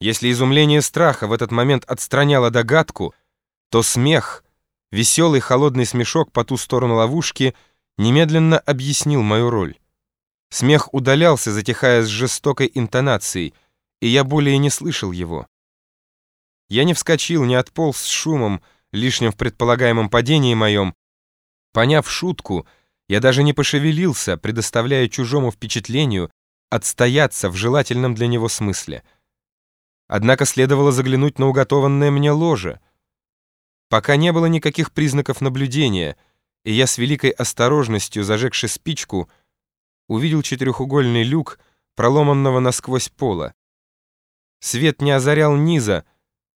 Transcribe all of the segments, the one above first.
Если изумление страха в этот момент отстраняло догадку, то смех, веселый холодный смешок по ту сторону ловушки, немедленно объяснил мою роль. Смех удалялся, затихая с жестокой интонацией, и я более не слышал его. Я не вскочил, не отполз с шумом, лишним в предполагаемом падении моем. Поняв шутку, я даже не пошевелился, предоставляя чужому впечатлению отстояться в желательном для него смысле — Однако следовало заглянуть на уготованное мне ложе. Пока не было никаких признаков наблюдения, и я с великой осторожностью, зажегши спичку, увидел четырехугольный люк, проломанного насквозь пола. Свет не озарял низа,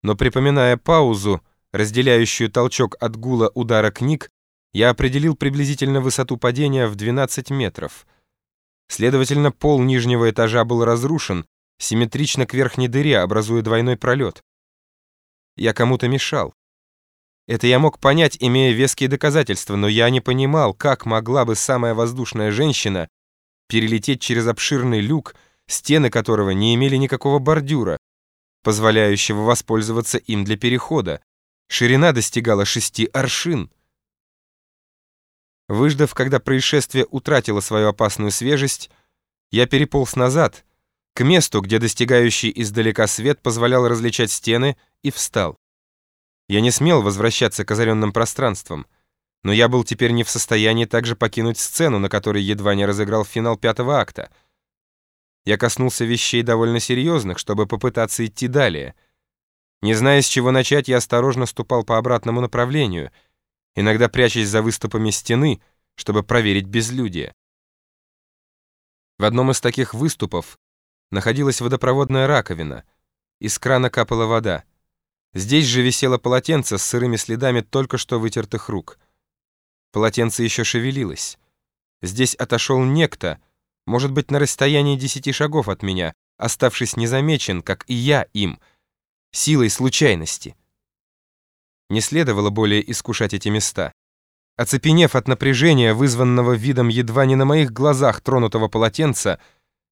но, припоминая паузу, разделяющую толчок от гула удара книг, я определил приблизительно высоту падения в 12 метров. Следовательно, пол нижнего этажа был разрушен, симметрично к верхней дыре, образуя двойной пролет. Я кому-то мешал. Это я мог понять, имея веские доказательства, но я не понимал, как могла бы самая воздушная женщина перелететь через обширный люк, стены которого не имели никакого бордюра, позволяющего воспользоваться им для перехода. Ширина достигала шести аршин. Выждав, когда происшествие утратило свою опасную свежесть, я переполз назад — к месту, где достигающий издалека свет позволял различать стены, и встал. Я не смел возвращаться к озаренным пространствам, но я был теперь не в состоянии также покинуть сцену, на которой едва не разыграл финал пятого акта. Я коснулся вещей довольно серьезных, чтобы попытаться идти далее. Не зная, с чего начать, я осторожно ступал по обратному направлению, иногда прячась за выступами стены, чтобы проверить безлюдие. В одном из таких выступов находилась водопроводная раковина. Из крана капала вода. Здесь же висело полотенце с сырыми следами только что вытертых рук. Полотенце еще шевелилось. Здесь отошел некто, может быть, на расстоянии десяти шагов от меня, оставшись незамечен, как и я им, силой случайности. Не следовало более искушать эти места. Оцепенев от напряжения, вызванного видом едва не на моих глазах тронутого полотенца,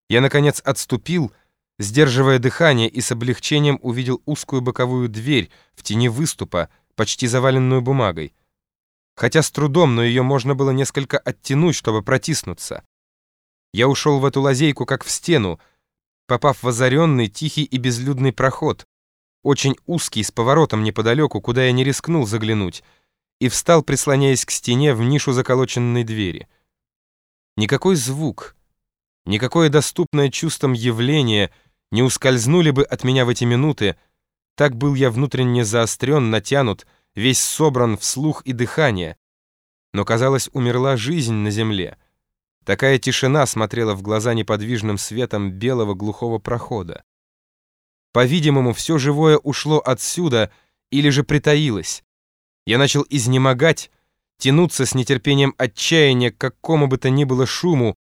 я, наконец, отступил, сдерживая дыхание, и с облегчением увидел узкую боковую дверь в тени выступа, почти заваленную бумагой. Хотя с трудом, но ее можно было несколько оттянуть, чтобы протиснуться. Я ушел в эту лазейку, как в стену, попав в озаренный, тихий и безлюдный проход, очень узкий, с поворотом неподалеку, куда я не рискнул заглянуть, и встал, прислоняясь к стене в нишу заколоченной двери. Никакой звук — Никакое доступное чувством явление не ускользнули бы от меня в эти минуты, так был я внутренне заострен, натянут, весь собран в слух и дыхание. Но, казалось, умерла жизнь на земле. Такая тишина смотрела в глаза неподвижным светом белого глухого прохода. По-видимому, все живое ушло отсюда или же притаилось. Я начал изнемогать, тянуться с нетерпением отчаяния к какому бы то ни было шуму,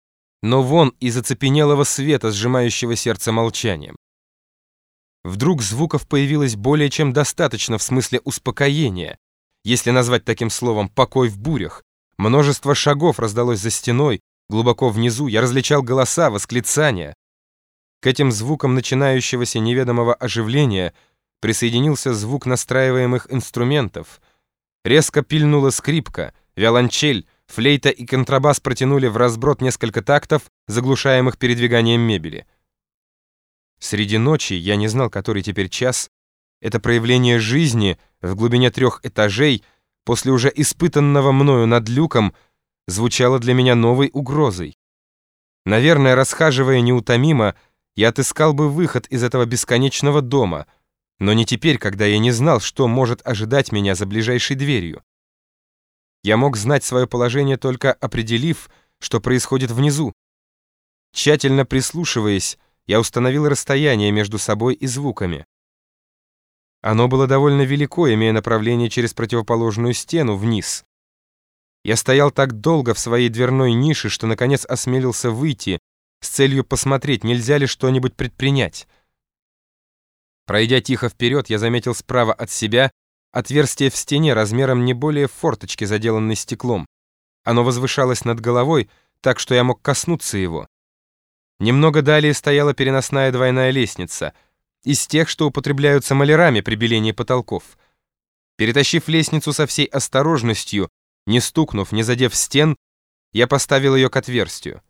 но вон из оцепенелого света, сжимающего сердце молчанием. Вдруг звуков появилось более чем достаточно в смысле успокоения, если назвать таким словом «покой в бурях». Множество шагов раздалось за стеной, глубоко внизу, я различал голоса, восклицания. К этим звукам начинающегося неведомого оживления присоединился звук настраиваемых инструментов. Резко пильнула скрипка, виолончель, Флейта и контрабас протянули в разброд несколько тактов, заглушаемых передвиганием мебели. Среди ночи, я не знал, который теперь час, это проявление жизни в глубине трех этажей, после уже испытанного мною над люком, звучало для меня новой угрозой. Наверное, расхаживая неутомимо, я отыскал бы выход из этого бесконечного дома, но не теперь, когда я не знал, что может ожидать меня за ближайшей дверью. Я мог знать свое положение, только определив, что происходит внизу. Тщательно прислушиваясь, я установил расстояние между собой и звуками. Оно было довольно велико, имея направление через противоположную стену вниз. Я стоял так долго в своей дверной нише, что наконец осмелился выйти с целью посмотреть, нельзя ли что-нибудь предпринять. Пройдя тихо вперед, я заметил справа от себя Отверстие в стене размером не более форточки, заделанной стеклом. Оно возвышалось над головой, так что я мог коснуться его. Немного далее стояла переносная двойная лестница. из тех, что употребляются малярами при белении потолков. Перетащив лестницу со всей осторожностью, не стукнув, не задев стен, я поставил ее к отверстию.